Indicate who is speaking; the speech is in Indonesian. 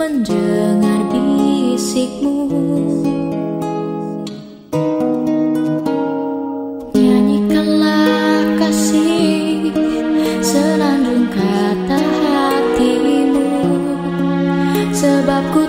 Speaker 1: Mendengar bisikmu. Nyanyikanlah kasih Senandung kata hatimu. Sebab ku